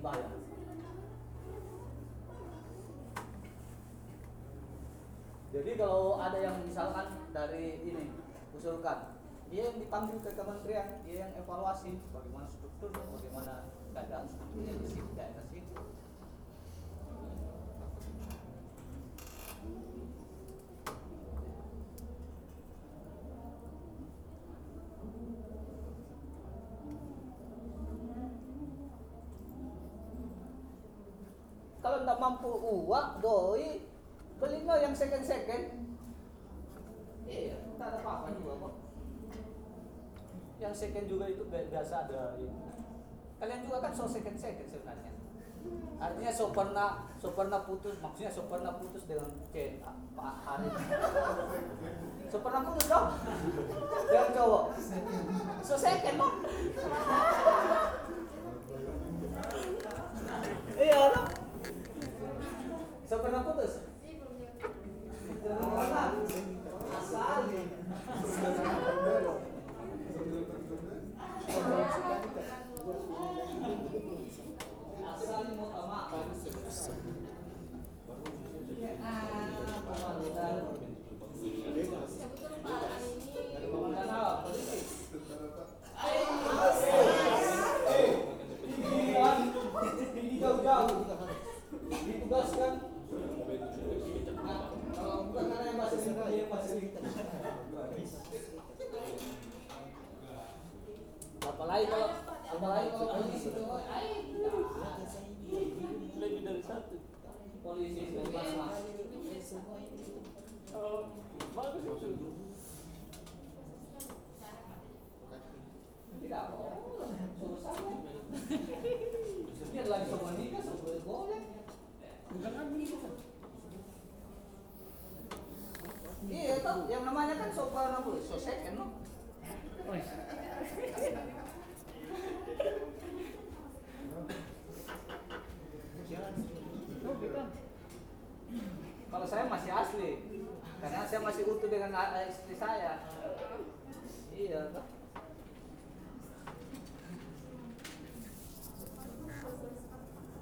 dia dibayar jadi kalau ada yang misalkan dari ini usulkan dia yang dipanggil ke kementerian dia yang evaluasi bagaimana struktur bagaimana keadaan strukturnya di daerah situ kalau tidak mampu uang doi. Beli no yang second second iya. Tak ada apa-apa juga kok. Yang second juga itu bi- biasa ada ini. kalian juga kan so second second sebenarnya. Artinya so pernah so pernah putus maksudnya so pernah putus dengan C Pak Hari so pernah putus dong? Dengan cowok. So second dong iya dong so pernah putus Jangan pernah. asal asal mau tamak ah pembangunan pembangunan apa politik ini jauh-jauh ditugaskan Nah, kalau bukan karena yang bahasa Inggris dia yang bahasa Inggris apalagi kalau apalagi kalau polisi itu ay, lebih dari satu polisi bebas mas oh bagus itu tidak boleh susah iya itu yang namanya kan sopan apa so second no kalau saya masih asli karena saya masih utuh dengan istri saya iya toh.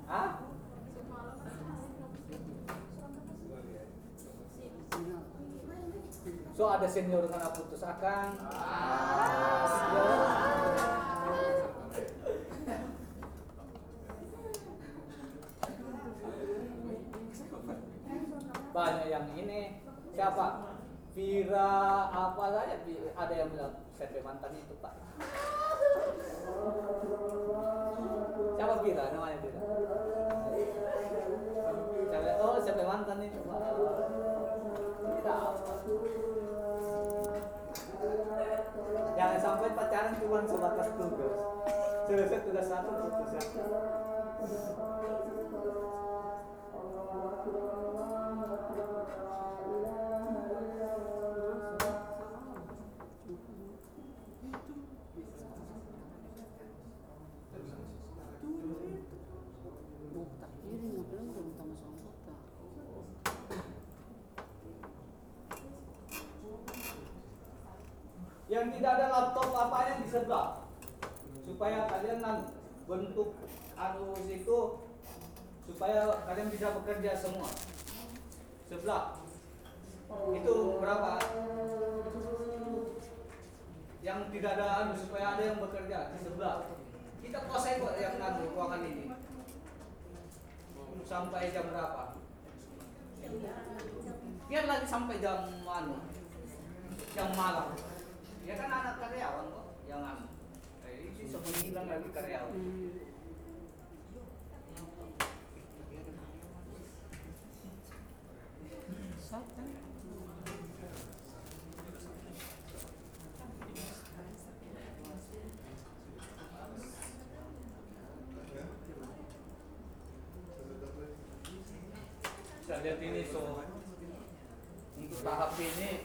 Hah? So ada senior dengan putus akan. Banyak yang ini. Siapa? Vira apa saja? Ada yang bilang saya mantan itu pak. Siapa Vira? Namanya Vira. Oh siapa mantan itu pak pacaran cuma sebatas tugas selesai tugas satu putus ya. Tidak ada laptop apa yang di sebelah supaya kalian bentuk arus itu supaya kalian bisa bekerja semua. Sebelah. Itu berapa? Yang tidak ada anu supaya ada yang bekerja di sebelah. Kita kuasai kok yang anu ruangan ini. Sampai jam berapa? Biar lagi sampai jam anu jam malam ya kan anak karyawan kok yang anu eh, ini sebulan lagi karyawan siapa Saya lihat ini so untuk tahap ini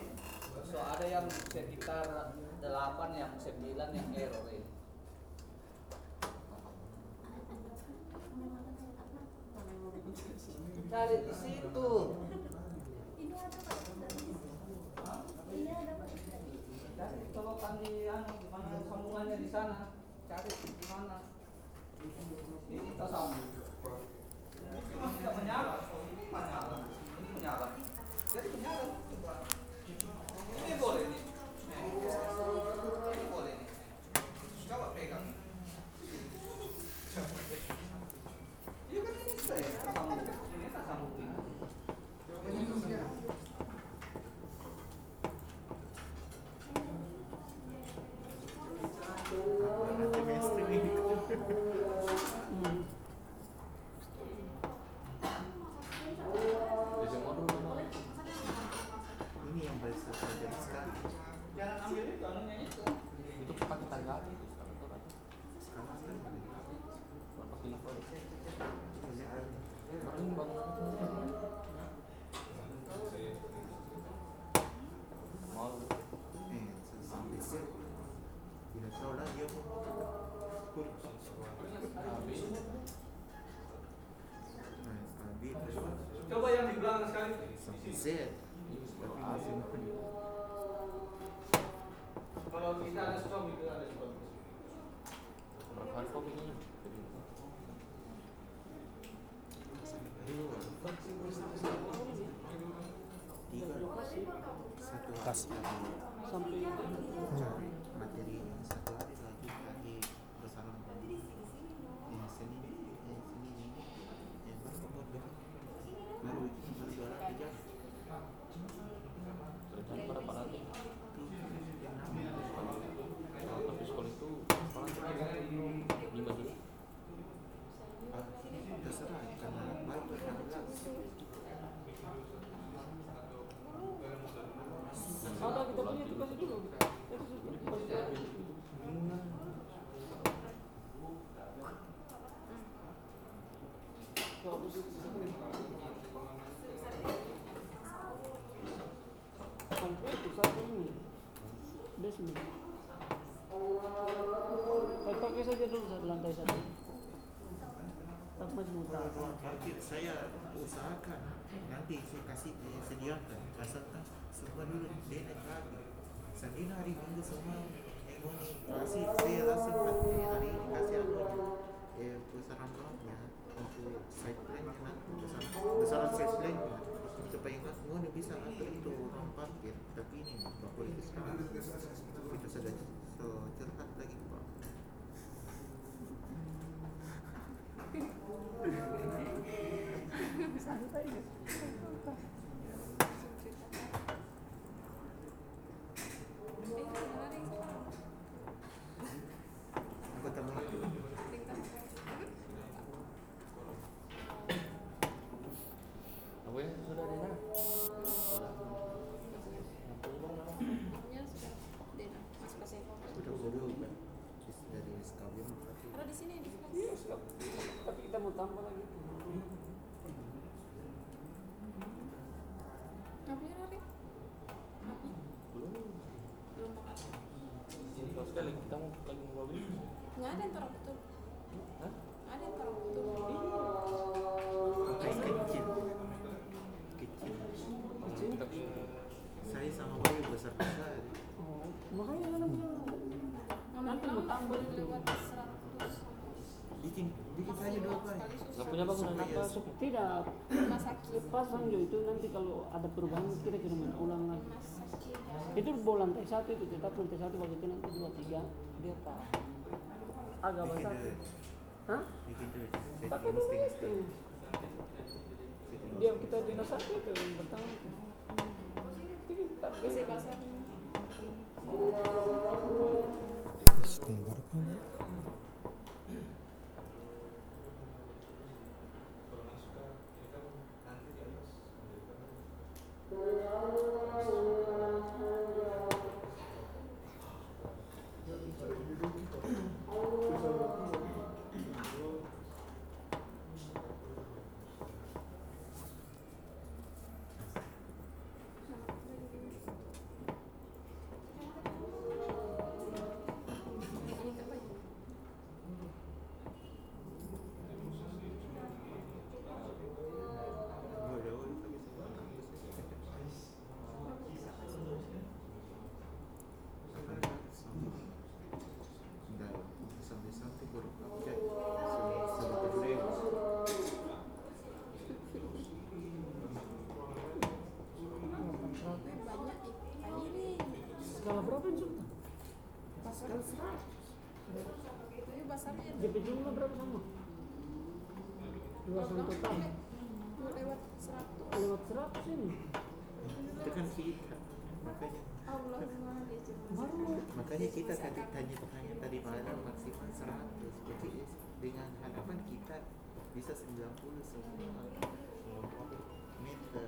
so ada yang sekitar 8 yang 9 yang error ini. Cari di situ. Cari colokan di anu di mana sambungannya di sana. Cari di mana. Ini kita sambung. Ini masih tidak menyala. Ini menyala. Jadi menyala. Coba. Ini boleh nih. Ini boleh nih. Coba pegang. Iya kan ini sudah ya, kita sambung. Ini kita sambungin. Ini yang bahasa saja sekarang. Jangan ambil itu anunya itu. itu pakai tangga itu sekarang tuh kan Sekarang sekarang. Bukan pakai info Ini ada. paling bang mau Eh, sampai sih. Tidak tahu lah dia pun. habis Nah, Abi terus Coba yang di belakang sekali. Sampai Z. Tapi habis masih Kalau kita ada stop itu ada stop. berapa hari kok ini dua. Tiga. Satu Kas. hari. Sampai materi yang satu hari lagi lagi bersama yang seni yang seni ini yang baru buat baru baru itu baru dua hari tiga rencana berapa nanti yang namanya kalau tapi sekolah itu berapa lima dulu ah, terserah karena baru enam belas ada kita punya tugas itu dulu. Itu sudah Sampai itu satu ini basement. Eh, pakai saja dulu satu lantai satu. Tak majmuk Mungkin saya usahakan nanti saya kasih eh, sediakan asalkan semua dulu. Dia naik lagi. Senin hari minggu semua kasih saya nanti hari ini kasih anunya eh besaran berapnya untuk side plan nanti besaran besaran side plan supaya nggak mau bisa atur itu orang parkir tapi ini nggak boleh sekarang itu sudah so curhat lagi pak. Aku sekalian Ada di sini di sini. Tapi kita mau tambah lagi. Ngapain Rari? belum Belum makan. Terus sekali kita mau lagi mau mobil Nggak ada yang taruh betul. Hah? Ada yang taruh betul. Kayak kecil kecil kita saya sama bayi besar besar Oh, makanya kan aku bilang, Nanti mau tambah itu. Lewat 100 bikin bikin saja dua kali nggak punya bangunan apa tidak rumah sakit. pasang jo itu nanti kalau ada perubahan kita kira mana ulang lagi. Rumah sakit. Itu boleh lantai satu itu tetap lantai satu begitu nanti dua tiga dia tak agak besar. Hah? Pakai dulu itu. Dia kita dinas satu itu yang pertama. itu. Jadi kita Isi pasar. berapa Tuh lewat 100 Lewat seratus ini. Itu kan kita. Makanya Baru kita tadi tanya tanya tadi malam maksimal 100 berarti dengan harapan kita bisa 90 semua meter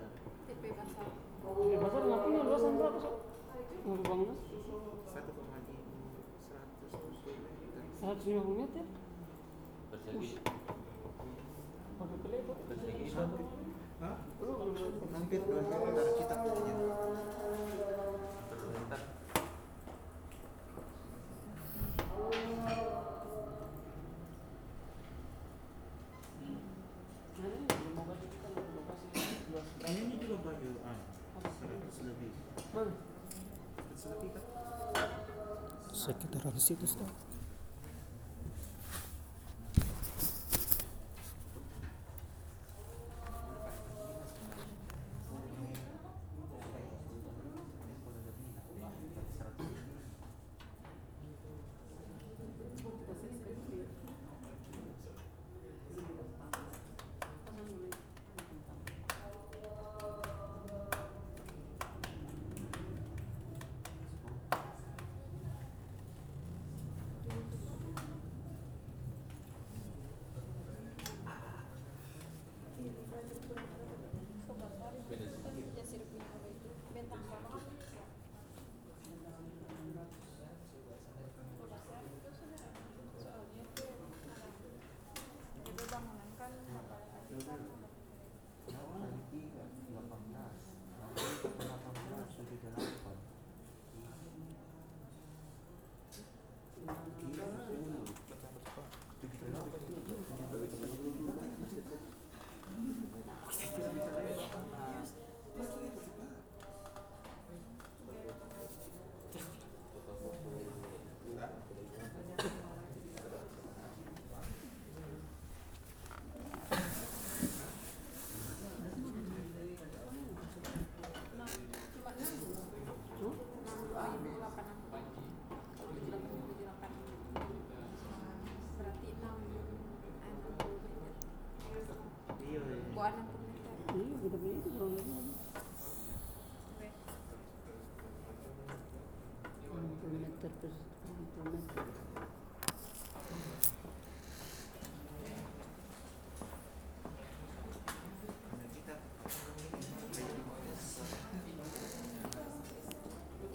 TP pasar DP pasar nggak punya luasan berapa sob? Nggak bangunan? 1,5 100 meter 150 meter? Persegi. Pakai telepon. Persegi satu. Hah? Lu hampir 2 hektar kita punya Terbentar. Ini belum mau kasih kita belum kasih luas. ini juga baru 100 lebih Mana? 100 lebih Sekitaran sudah.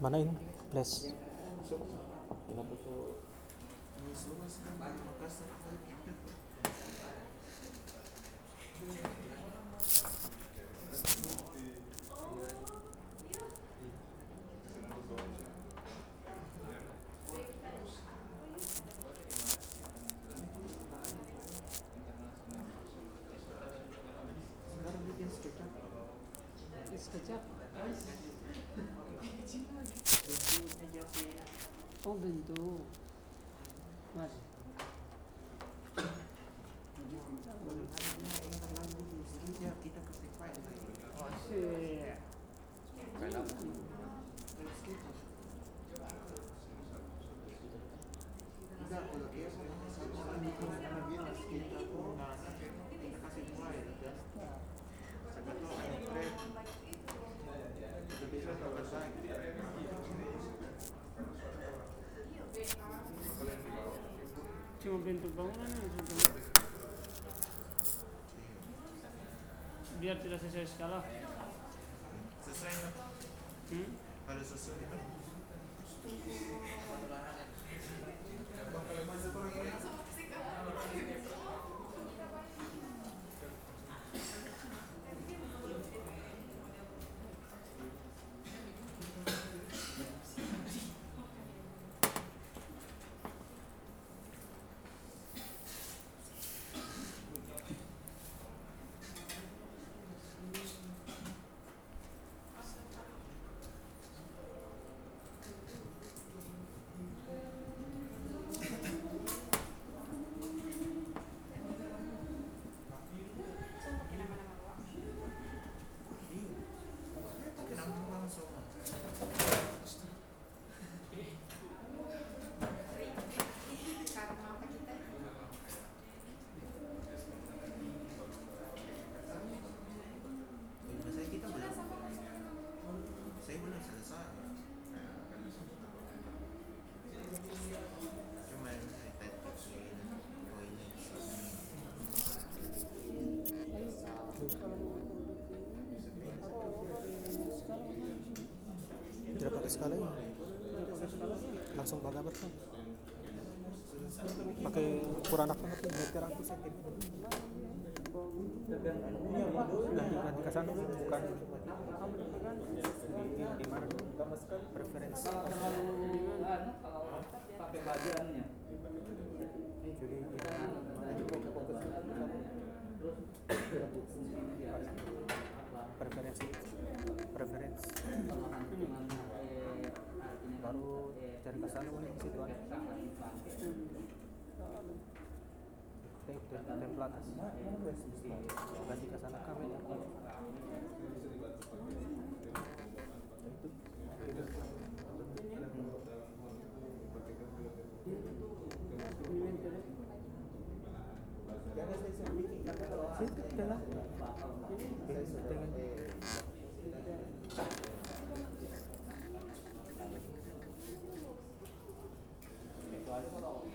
Mana ini? Place. Kenapa so? luas kan Makassar sekarang bikin sketch Sekejap. bentuknya jadi Oh, bentuk. Mas. ya kita kasih file lagi Oh, shit. Main apa? Enggak, kalau dia sama sama orang itu karena dia masih kita nah, kita kasih file kan siapa tahu ada trend kita bisa tambah lagi Bentuk bangunan. Biar tidak sesuai skala. sesuai? Hmm? ada sesuai ini langsung bagaimana tuh pakai ukuran apa? Tuh meter aku sakit ganti ganti ke sana bukan. Di, di, di mana preferensi. Pakai bagiannya jadi preferensi. Preferensi baru cari ke sana mungkin situ tem- template. Ganti ke sana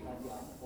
Gracias.